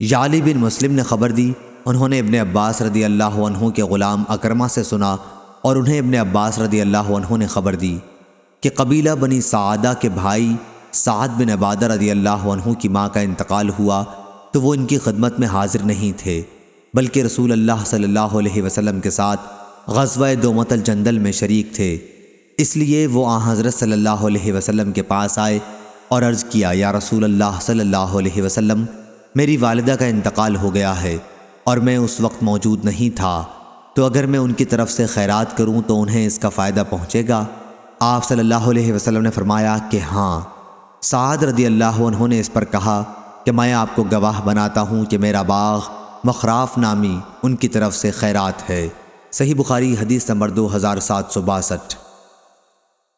یعلی بن مسلم نے خبر دی، انہوں نے ابن عباس رضی اللہ عنہ کے غلام اکرمہ سے سنا اور انہیں ابن عباس رضی اللہ عنہ نے خبر دی کہ قبیلہ بنی سعادہ کے بھائی سعد بن عبادہ رضی اللہ عنہ کی ماں کا انتقال ہوا تو وہ ان کی خدمت میں حاضر نہیں تھے، بلکہ رسول اللہ صلی اللہ علیہ وسلم کے ساتھ غزوہ دومت الجندل میں شریک تھے۔ اس لیے وہ آن حضرت صلی اللہ علیہ وسلم کے پاس آئے اور عرض کیا، یا رسول اللہ صلی اللہ علیہ وسلم میری والدہ کا انتقال ہو گیا ہے اور میں اس وقت موجود نہیں تھا، تو اگر میں ان کی طرف سے خیرات کروں تو انہیں اس کا فائدہ پہنچے گا؟ آپ صلی اللہ علیہ وسلم نے فرمایا کہ ہاں۔ سعد رضی اللہ عنہ نے اس پر کہا کہ میں آپ کو گواہ بناتا ہوں کہ میرا باغ مخراف نامی ان کی طرف سے خیرات ہے۔ صحیح بخاری حدیث نمبر دو ہزار سات سو باسٹھ۔